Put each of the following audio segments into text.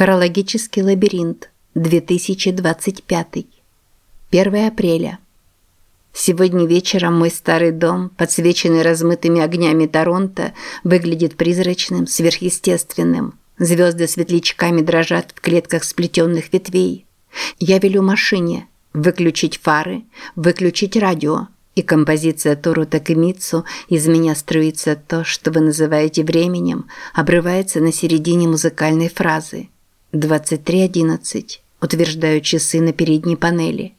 Хорологический лабиринт. 2025. 1 апреля. Сегодня вечером мой старый дом, подсвеченный размытыми огнями Торонто, выглядит призрачным, сверхъестественным. Звезды светлячками дрожат в клетках сплетенных ветвей. Я велю машине выключить фары, выключить радио. И композиция Тору Такемицу «Из меня струится то, что вы называете временем» обрывается на середине музыкальной фразы. 23.11. Утверждаю часы на передней панели.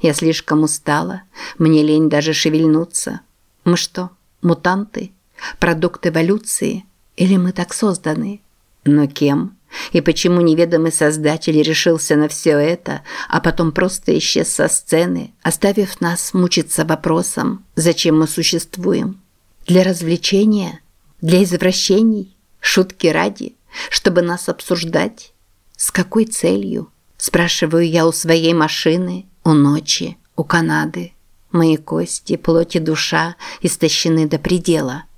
Я слишком устала. Мне лень даже шевельнуться. Мы что, мутанты? Продукт эволюции? Или мы так созданы? Но кем? И почему неведомый создатель решился на все это, а потом просто исчез со сцены, оставив нас мучиться вопросом, зачем мы существуем? Для развлечения? Для извращений? Шутки ради? Чтобы нас обсуждать? С какой целью? Спрашиваю я у своей машины, у ночи, у Канады. Мои кости, плоть и душа истощены до предела –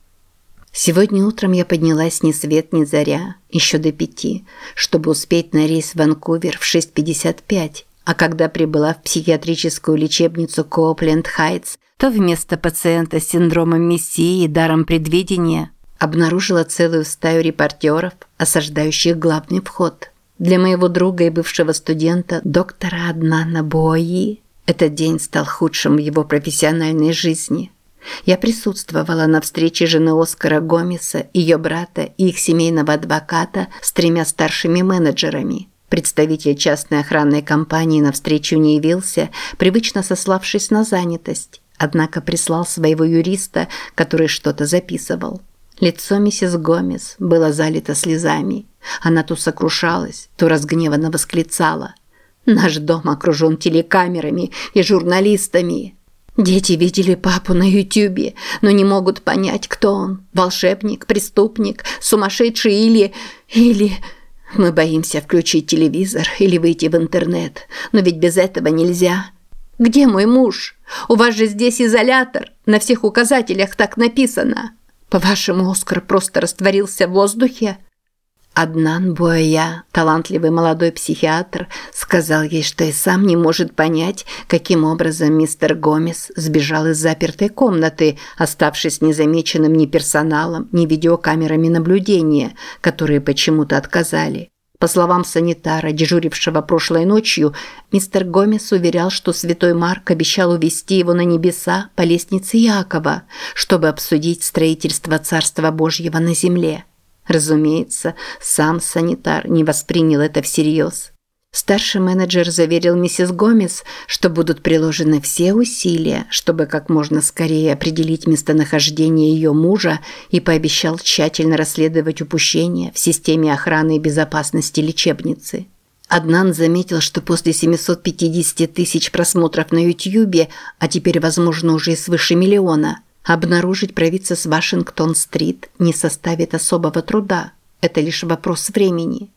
Сегодня утром я поднялась ни свет ни заря, еще до пяти, чтобы успеть на рейс в Ванкувер в 6.55, а когда прибыла в психиатрическую лечебницу Коупленд Хайтс, то вместо пациента с синдромом Мессии и даром предвидения обнаружила целую стаю репортеров, осаждающих главный вход. Для моего друга и бывшего студента, доктора Аднана Бои, этот день стал худшим в его профессиональной жизни – я присутствовала на встрече жены Оскара Гомеса, ее брата и их семейного адвоката с тремя старшими менеджерами. Представитель частной охранной компании на встречу не явился, привычно сославшись на занятость, однако прислал своего юриста, который что-то записывал. Лицо миссис Гомес было залито слезами. Она то сокрушалась, то разгневанно восклицала. «Наш дом окружен телекамерами и журналистами. Дети видели папу на Ютубе, но не могут понять, кто он. Волшебник, преступник, сумасшедший или... или... Мы боимся включить телевизор или выйти в интернет, но ведь без этого нельзя. Где мой муж? У вас же здесь изолятор. На всех указателях так написано. По-вашему, Оскар просто растворился в воздухе? Аднан Буая, талантливый молодой психиатр, сказал ей, что и сам не может понять, каким образом мистер Гомес сбежал из запертой комнаты, оставшись незамеченным ни персоналом, ни видеокамерами наблюдения, которые почему-то отказали. По словам санитара, дежурившего прошлой ночью, мистер Гомес уверял, что святой Марк обещал увести его на небеса по лестнице Якова, чтобы обсудить строительство Царства Божьего на земле. Разумеется, сам санитар не воспринял это всерьез. Старший менеджер заверил миссис Гомес, что будут приложены все усилия, чтобы как можно скорее определить местонахождение ее мужа и пообещал тщательно расследовать упущения в системе охраны и безопасности лечебницы. Аднан заметил, что после 750 тысяч просмотров на Ютьюбе, а теперь, возможно, уже и свыше миллиона – Обнаружить провидца с Вашингтон-стрит не составит особого труда. Это лишь вопрос времени.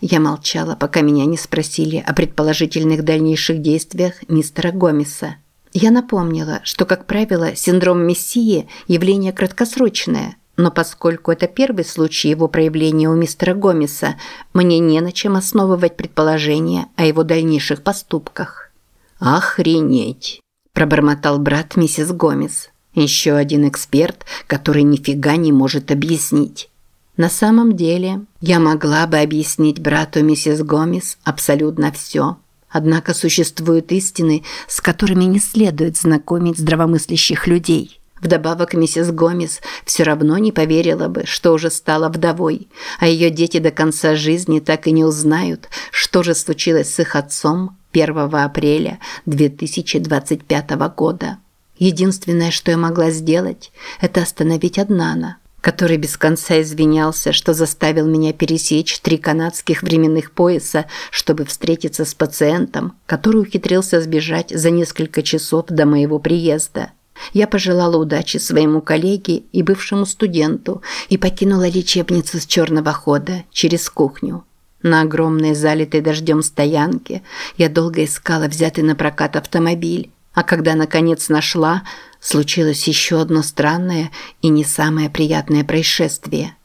Я молчала, пока меня не спросили о предположительных дальнейших действиях мистера Гомеса. Я напомнила, что, как правило, синдром Мессии – явление краткосрочное, но поскольку это первый случай его проявления у мистера Гомеса, мне не на чем основывать предположения о его дальнейших поступках. «Охренеть!» – пробормотал брат миссис Гомес. Еще один эксперт, который нифига не может объяснить. На самом деле, я могла бы объяснить брату миссис Гомес абсолютно все. Однако существуют истины, с которыми не следует знакомить здравомыслящих людей. Вдобавок миссис Гомес все равно не поверила бы, что уже стала вдовой, а ее дети до конца жизни так и не узнают, что же случилось с их отцом 1 апреля 2025 года. Единственное, что я могла сделать, это остановить Аднана, который без конца извинялся, что заставил меня пересечь три канадских временных пояса, чтобы встретиться с пациентом, который ухитрился сбежать за несколько часов до моего приезда. Я пожелала удачи своему коллеге и бывшему студенту и покинула лечебницу с черного хода через кухню. На огромной залитой дождем стоянке я долго искала взятый на прокат автомобиль, а когда наконец нашла, случилось еще одно странное и не самое приятное происшествие.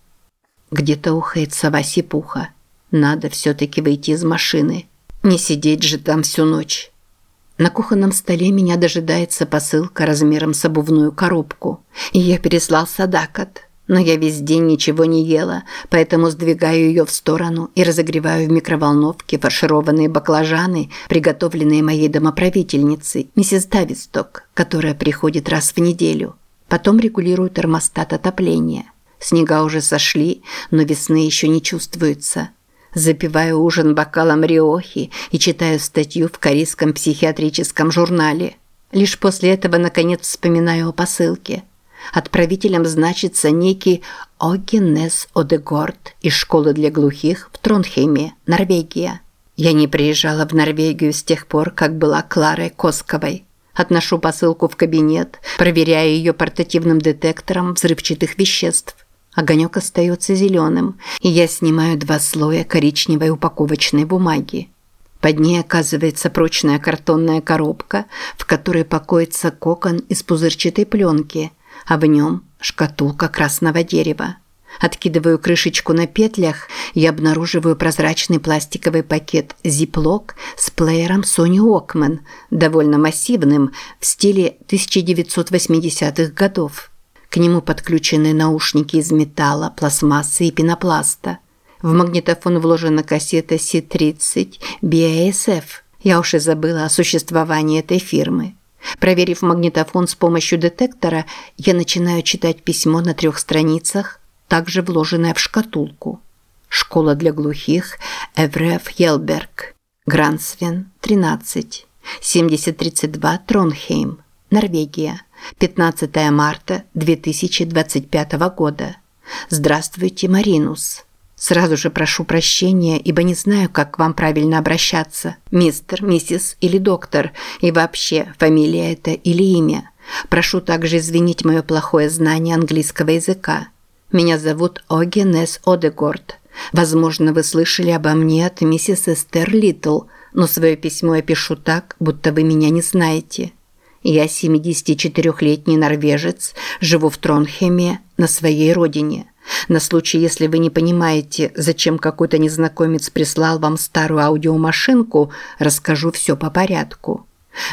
Где-то ухает сова сипуха. Надо все-таки выйти из машины. Не сидеть же там всю ночь. На кухонном столе меня дожидается посылка размером с обувную коробку. Я переслал Садакат. Но я весь день ничего не ела, поэтому сдвигаю ее в сторону и разогреваю в микроволновке фаршированные баклажаны, приготовленные моей домоправительницей, миссис Дависток, которая приходит раз в неделю. Потом регулирую термостат отопления. Снега уже сошли, но весны еще не чувствуется. Запиваю ужин бокалом риохи и читаю статью в корейском психиатрическом журнале. Лишь после этого, наконец, вспоминаю о посылке. Отправителем значится некий Огенес Одегорд из школы для глухих в Тронхейме, Норвегия. Я не приезжала в Норвегию с тех пор, как была Кларой Косковой. Отношу посылку в кабинет, проверяю ее портативным детектором взрывчатых веществ. Огонек остается зеленым, и я снимаю два слоя коричневой упаковочной бумаги. Под ней оказывается прочная картонная коробка, в которой покоится кокон из пузырчатой пленки, а в нем шкатулка красного дерева. Откидываю крышечку на петлях и обнаруживаю прозрачный пластиковый пакет Ziploc с плеером Sony Walkman, довольно массивным, в стиле 1980-х годов. К нему подключены наушники из металла, пластмассы и пенопласта. В магнитофон вложена кассета C30 BASF. Я уж и забыла о существовании этой фирмы. Проверив магнитофон с помощью детектора, я начинаю читать письмо на трех страницах, также вложенное в шкатулку. Школа для глухих Эвреф Елберг. Грансвен, 13. 7032 Тронхейм, Норвегия. 15 марта 2025 года. Здравствуйте, Маринус. Сразу же прошу прощения, ибо не знаю, как к вам правильно обращаться. Мистер, миссис или доктор, и вообще, фамилия это или имя. Прошу также извинить мое плохое знание английского языка. Меня зовут Огенес Одегорд. Возможно, вы слышали обо мне от миссис Эстер Литл, но свое письмо я пишу так, будто вы меня не знаете. Я 74-летний норвежец, живу в Тронхеме, на своей родине. На случай, если вы не понимаете, зачем какой-то незнакомец прислал вам старую аудиомашинку, расскажу все по порядку.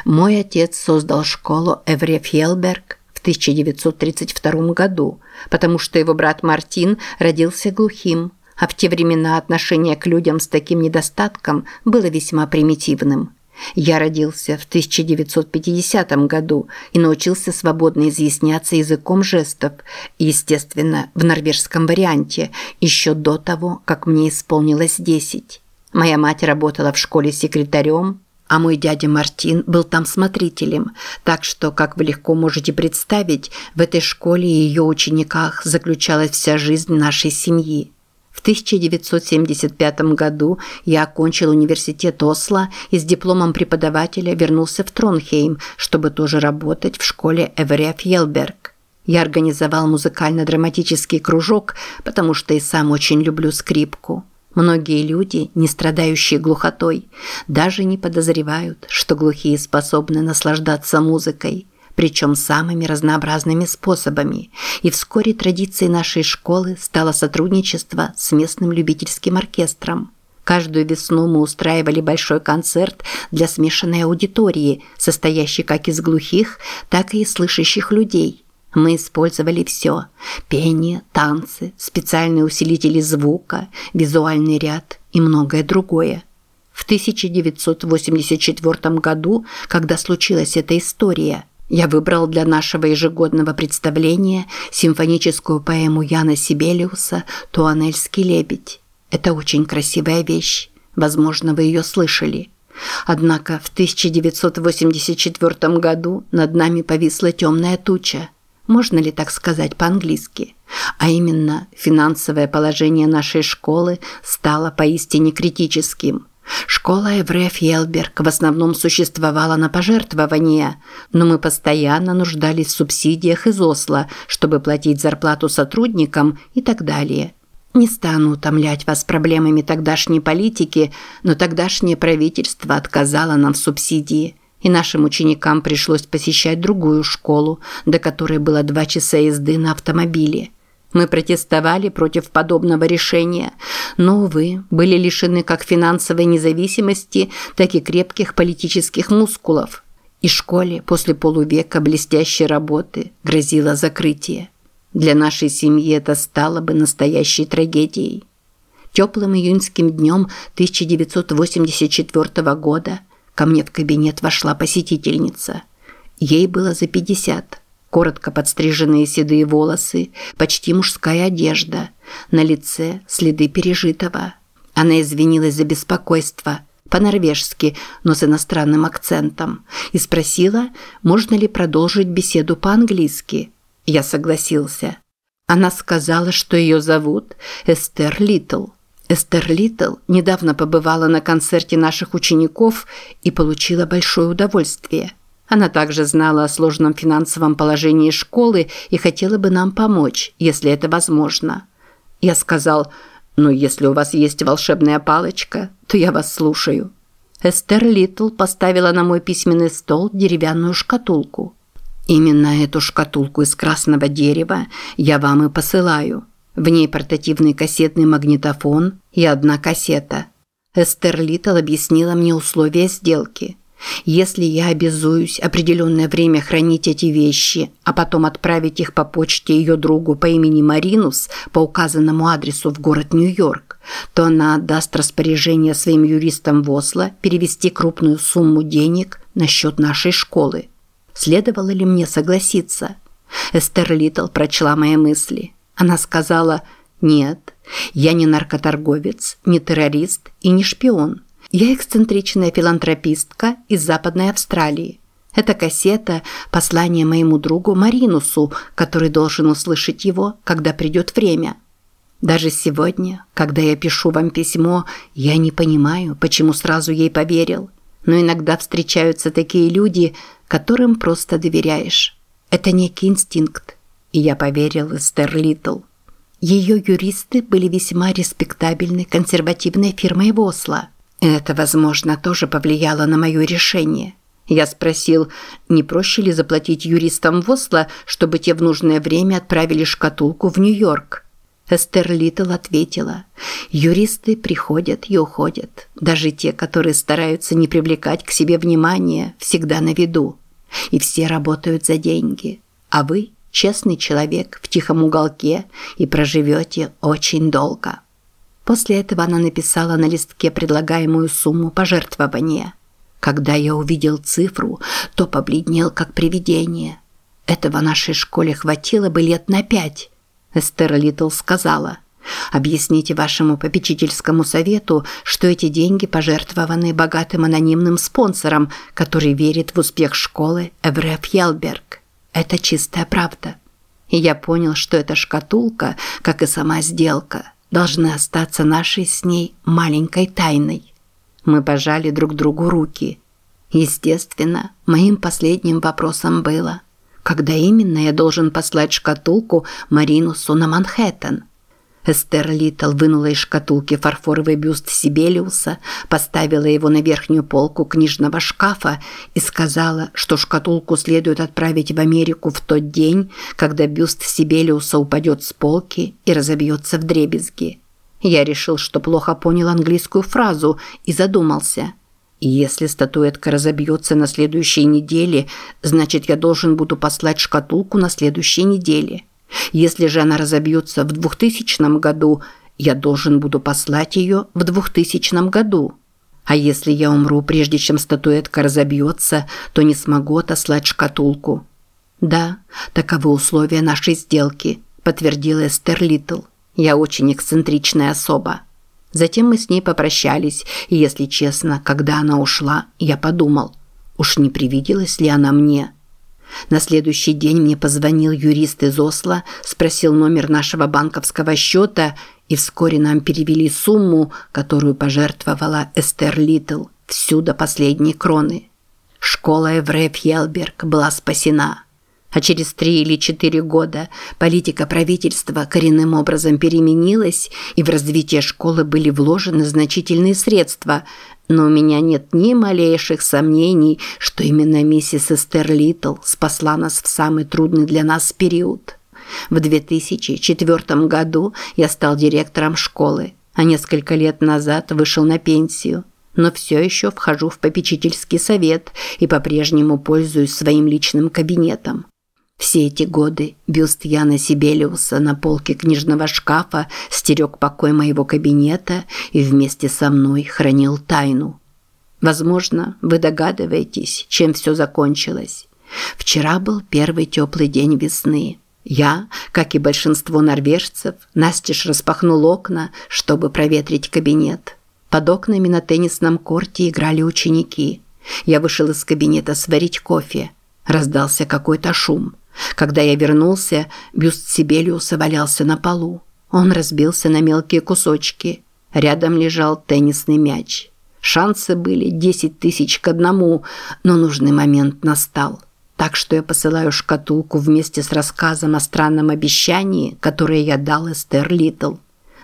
Мой отец создал школу Эвре Фьелберг в 1932 году, потому что его брат Мартин родился глухим, а в те времена отношение к людям с таким недостатком было весьма примитивным – я родился в 1950 году и научился свободно изъясняться языком жестов, естественно, в норвежском варианте, еще до того, как мне исполнилось 10. Моя мать работала в школе секретарем, а мой дядя Мартин был там смотрителем, так что, как вы легко можете представить, в этой школе и ее учениках заключалась вся жизнь нашей семьи. В 1975 году я окончил университет Осло и с дипломом преподавателя вернулся в Тронхейм, чтобы тоже работать в школе Эверия Фьелберг. Я организовал музыкально-драматический кружок, потому что и сам очень люблю скрипку. Многие люди, не страдающие глухотой, даже не подозревают, что глухие способны наслаждаться музыкой – причем самыми разнообразными способами. И вскоре традицией нашей школы стало сотрудничество с местным любительским оркестром. Каждую весну мы устраивали большой концерт для смешанной аудитории, состоящей как из глухих, так и из слышащих людей. Мы использовали все – пение, танцы, специальные усилители звука, визуальный ряд и многое другое. В 1984 году, когда случилась эта история – я выбрал для нашего ежегодного представления симфоническую поэму Яна Сибелиуса «Туанельский лебедь». Это очень красивая вещь. Возможно, вы ее слышали. Однако в 1984 году над нами повисла темная туча. Можно ли так сказать по-английски? А именно, финансовое положение нашей школы стало поистине критическим – Школа Эвре Фьелберг в основном существовала на пожертвования, но мы постоянно нуждались в субсидиях из Осло, чтобы платить зарплату сотрудникам и так далее. Не стану утомлять вас проблемами тогдашней политики, но тогдашнее правительство отказало нам в субсидии, и нашим ученикам пришлось посещать другую школу, до которой было два часа езды на автомобиле. Мы протестовали против подобного решения, но, увы, были лишены как финансовой независимости, так и крепких политических мускулов. И школе после полувека блестящей работы грозило закрытие. Для нашей семьи это стало бы настоящей трагедией. Теплым июньским днем 1984 года ко мне в кабинет вошла посетительница. Ей было за 50 коротко подстриженные седые волосы, почти мужская одежда, на лице следы пережитого. Она извинилась за беспокойство, по-норвежски, но с иностранным акцентом, и спросила, можно ли продолжить беседу по-английски. Я согласился. Она сказала, что ее зовут Эстер Литл. Эстер Литл недавно побывала на концерте наших учеников и получила большое удовольствие – она также знала о сложном финансовом положении школы и хотела бы нам помочь, если это возможно. Я сказал, ну, если у вас есть волшебная палочка, то я вас слушаю. Эстер Литл поставила на мой письменный стол деревянную шкатулку. Именно эту шкатулку из красного дерева я вам и посылаю. В ней портативный кассетный магнитофон и одна кассета. Эстер Литл объяснила мне условия сделки – если я обязуюсь определенное время хранить эти вещи, а потом отправить их по почте ее другу по имени Маринус по указанному адресу в город Нью-Йорк, то она отдаст распоряжение своим юристам в Осло перевести крупную сумму денег на счет нашей школы. Следовало ли мне согласиться? Эстер Литл прочла мои мысли. Она сказала «Нет, я не наркоторговец, не террорист и не шпион». Я эксцентричная филантропистка из Западной Австралии. Это кассета – послание моему другу Маринусу, который должен услышать его, когда придет время. Даже сегодня, когда я пишу вам письмо, я не понимаю, почему сразу ей поверил. Но иногда встречаются такие люди, которым просто доверяешь. Это некий инстинкт. И я поверил Эстер Литл. Ее юристы были весьма респектабельной консервативной фирмой в Осло – это, возможно, тоже повлияло на мое решение. Я спросил, не проще ли заплатить юристам в Осло, чтобы те в нужное время отправили шкатулку в Нью-Йорк. Эстер Литл ответила, юристы приходят и уходят, даже те, которые стараются не привлекать к себе внимания, всегда на виду. И все работают за деньги. А вы – честный человек в тихом уголке и проживете очень долго. После этого она написала на листке предлагаемую сумму пожертвования. Когда я увидел цифру, то побледнел как привидение. Этого нашей школе хватило бы лет на пять. Эстер Литл сказала, «Объясните вашему попечительскому совету, что эти деньги пожертвованы богатым анонимным спонсором, который верит в успех школы Эвреф Елберг. Это чистая правда». И я понял, что эта шкатулка, как и сама сделка – должны остаться нашей с ней маленькой тайной. Мы пожали друг другу руки. Естественно, моим последним вопросом было, когда именно я должен послать шкатулку Маринусу на Манхэттен. Эстер Литл вынула из шкатулки фарфоровый бюст Сибелиуса, поставила его на верхнюю полку книжного шкафа и сказала, что шкатулку следует отправить в Америку в тот день, когда бюст Сибелиуса упадет с полки и разобьется в дребезги. Я решил, что плохо понял английскую фразу и задумался. Если статуэтка разобьется на следующей неделе, значит, я должен буду послать шкатулку на следующей неделе. Если же она разобьется в 2000 году, я должен буду послать ее в 2000 году. А если я умру, прежде чем статуэтка разобьется, то не смогу отослать шкатулку. Да, таковы условия нашей сделки, подтвердила Эстер Литл. Я очень эксцентричная особа. Затем мы с ней попрощались, и, если честно, когда она ушла, я подумал, уж не привиделась ли она мне – на следующий день мне позвонил юрист из Осло, спросил номер нашего банковского счета, и вскоре нам перевели сумму, которую пожертвовала Эстер Литл, всю до последней кроны. Школа Эвре Фьелберг была спасена. А через три или четыре года политика правительства коренным образом переменилась, и в развитие школы были вложены значительные средства, но у меня нет ни малейших сомнений, что именно миссис Эстер Литл спасла нас в самый трудный для нас период. В 2004 году я стал директором школы, а несколько лет назад вышел на пенсию. Но все еще вхожу в попечительский совет и по-прежнему пользуюсь своим личным кабинетом. Все эти годы бюст Яна Сибелиуса на полке книжного шкафа стерег покой моего кабинета и вместе со мной хранил тайну. Возможно, вы догадываетесь, чем все закончилось. Вчера был первый теплый день весны. Я, как и большинство норвежцев, настежь распахнул окна, чтобы проветрить кабинет. Под окнами на теннисном корте играли ученики. Я вышел из кабинета сварить кофе. Раздался какой-то шум. Когда я вернулся, бюст Сибелиуса валялся на полу. Он разбился на мелкие кусочки. Рядом лежал теннисный мяч. Шансы были 10 тысяч к одному, но нужный момент настал. Так что я посылаю шкатулку вместе с рассказом о странном обещании, которое я дал Эстер Литл.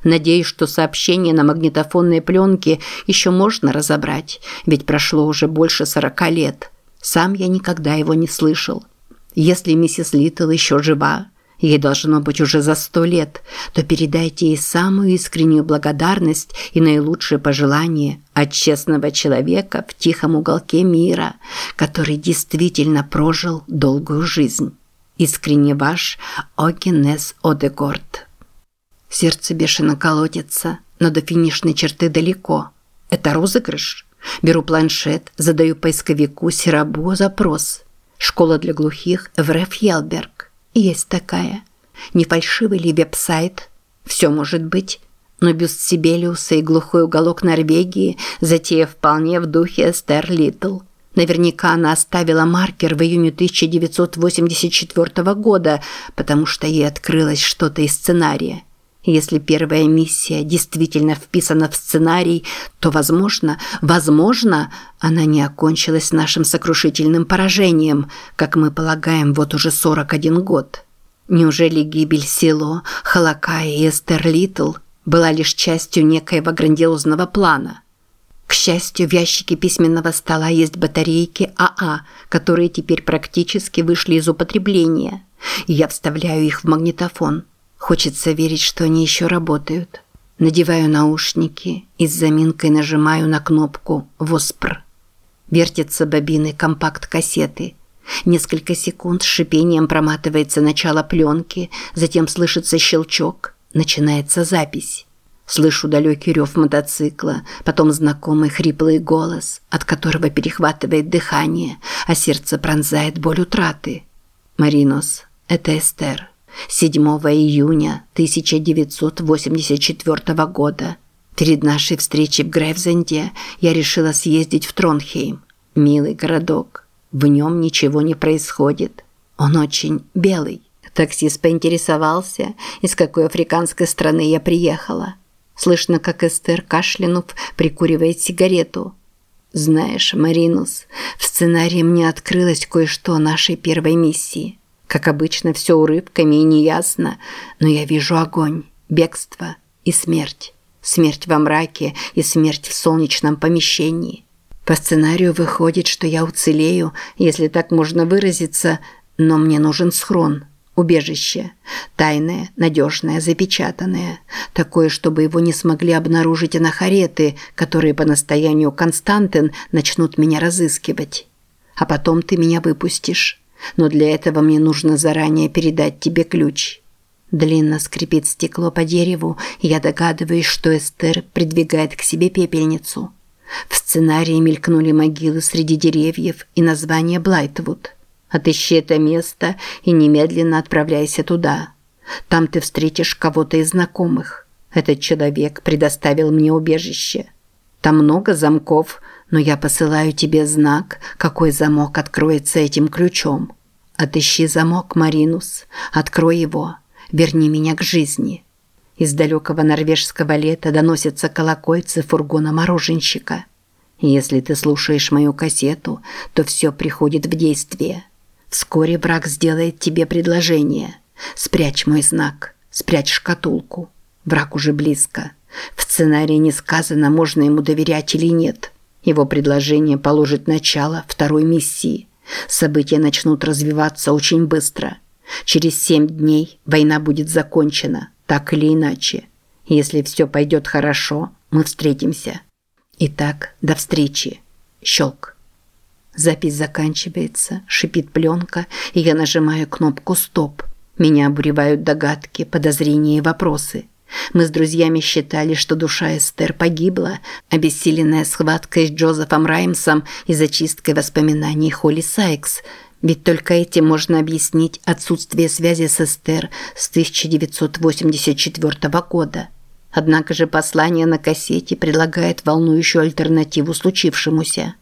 Надеюсь, что сообщение на магнитофонной пленке еще можно разобрать, ведь прошло уже больше 40 лет. Сам я никогда его не слышал. Если миссис Литл еще жива, ей должно быть уже за сто лет, то передайте ей самую искреннюю благодарность и наилучшие пожелания от честного человека в тихом уголке мира, который действительно прожил долгую жизнь. Искренне ваш Огенес Одегорд. Сердце бешено колотится, но до финишной черты далеко. Это розыгрыш? Беру планшет, задаю поисковику Сирабу запрос – Школа для глухих в Рефьелберг. Есть такая. Не фальшивый ли веб-сайт? Все может быть. Но бюст Сибелиуса и глухой уголок Норвегии затея вполне в духе Эстер Литл. Наверняка она оставила маркер в июне 1984 года, потому что ей открылось что-то из сценария. Если первая миссия действительно вписана в сценарий, то, возможно, возможно, она не окончилась нашим сокрушительным поражением, как мы полагаем вот уже 41 год. Неужели гибель Сило, Халакая и Эстер Литл была лишь частью некоего грандиозного плана? К счастью, в ящике письменного стола есть батарейки АА, которые теперь практически вышли из употребления. Я вставляю их в магнитофон – Хочется верить, что они еще работают. Надеваю наушники и с заминкой нажимаю на кнопку «Воспр». Вертятся бобины компакт-кассеты. Несколько секунд с шипением проматывается начало пленки, затем слышится щелчок, начинается запись. Слышу далекий рев мотоцикла, потом знакомый хриплый голос, от которого перехватывает дыхание, а сердце пронзает боль утраты. «Маринос, это Эстер». 7 июня 1984 года. Перед нашей встречей в Грейвзенде я решила съездить в Тронхейм. Милый городок. В нем ничего не происходит. Он очень белый. Таксист поинтересовался, из какой африканской страны я приехала. Слышно, как Эстер кашлянув прикуривает сигарету. Знаешь, Маринус, в сценарии мне открылось кое-что о нашей первой миссии – как обычно, все урывками и неясно, но я вижу огонь, бегство и смерть. Смерть во мраке и смерть в солнечном помещении. По сценарию выходит, что я уцелею, если так можно выразиться, но мне нужен схрон, убежище. Тайное, надежное, запечатанное. Такое, чтобы его не смогли обнаружить анахареты, которые по настоянию Константин начнут меня разыскивать. А потом ты меня выпустишь но для этого мне нужно заранее передать тебе ключ. Длинно скрипит стекло по дереву, и я догадываюсь, что Эстер придвигает к себе пепельницу. В сценарии мелькнули могилы среди деревьев и название Блайтвуд. Отыщи это место и немедленно отправляйся туда. Там ты встретишь кого-то из знакомых. Этот человек предоставил мне убежище. Там много замков, но я посылаю тебе знак, какой замок откроется этим ключом. Отыщи замок, Маринус, открой его, верни меня к жизни. Из далекого норвежского лета доносятся колокольцы фургона мороженщика. Если ты слушаешь мою кассету, то все приходит в действие. Вскоре брак сделает тебе предложение. Спрячь мой знак, спрячь шкатулку. Враг уже близко. В сценарии не сказано, можно ему доверять или нет. Его предложение положит начало второй миссии. События начнут развиваться очень быстро. Через семь дней война будет закончена, так или иначе. Если все пойдет хорошо, мы встретимся. Итак, до встречи. Щелк. Запись заканчивается, шипит пленка, и я нажимаю кнопку «Стоп». Меня обуревают догадки, подозрения и вопросы. Мы с друзьями считали, что душа Эстер погибла, обессиленная схваткой с Джозефом Раймсом и зачисткой воспоминаний Холли Сайкс. Ведь только этим можно объяснить отсутствие связи с Эстер с 1984 года. Однако же послание на кассете предлагает волнующую альтернативу случившемуся.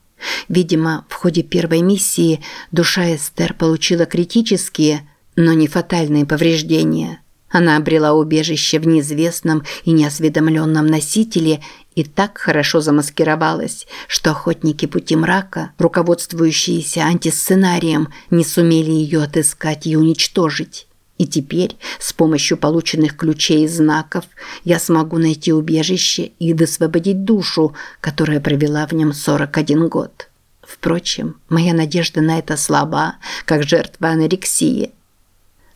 Видимо, в ходе первой миссии душа Эстер получила критические – но не фатальные повреждения. Она обрела убежище в неизвестном и неосведомленном носителе и так хорошо замаскировалась, что охотники пути мрака, руководствующиеся антисценарием, не сумели ее отыскать и уничтожить. И теперь, с помощью полученных ключей и знаков, я смогу найти убежище и высвободить душу, которая провела в нем 41 год. Впрочем, моя надежда на это слаба, как жертва анорексии –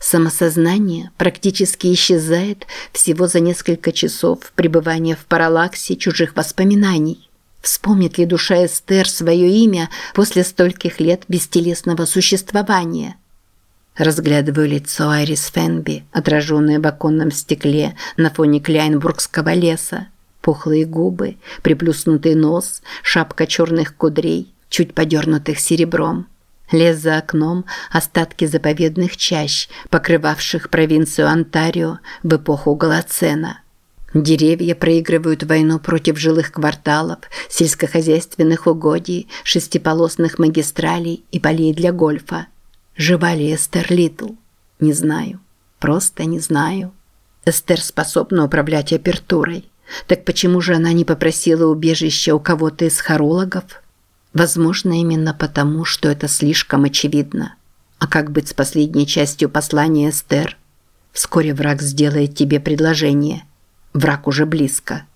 Самосознание практически исчезает всего за несколько часов пребывания в параллаксе чужих воспоминаний. Вспомнит ли душа Эстер свое имя после стольких лет бестелесного существования? Разглядываю лицо Айрис Фенби, отраженное в оконном стекле на фоне Кляйнбургского леса. Пухлые губы, приплюснутый нос, шапка черных кудрей, чуть подернутых серебром – Лес за окном – остатки заповедных чащ, покрывавших провинцию Онтарио в эпоху Голоцена. Деревья проигрывают войну против жилых кварталов, сельскохозяйственных угодий, шестиполосных магистралей и полей для гольфа. Жива ли Эстер Литл? Не знаю. Просто не знаю. Эстер способна управлять апертурой. Так почему же она не попросила убежища у кого-то из хорологов? Возможно, именно потому, что это слишком очевидно. А как быть с последней частью послания Эстер? Вскоре враг сделает тебе предложение. Враг уже близко.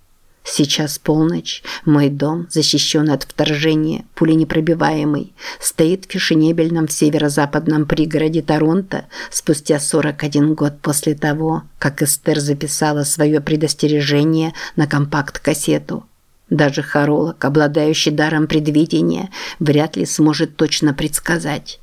Сейчас полночь, мой дом, защищен от вторжения, пуленепробиваемый, стоит в фешенебельном северо-западном пригороде Торонто спустя 41 год после того, как Эстер записала свое предостережение на компакт-кассету – даже хоролог, обладающий даром предвидения, вряд ли сможет точно предсказать,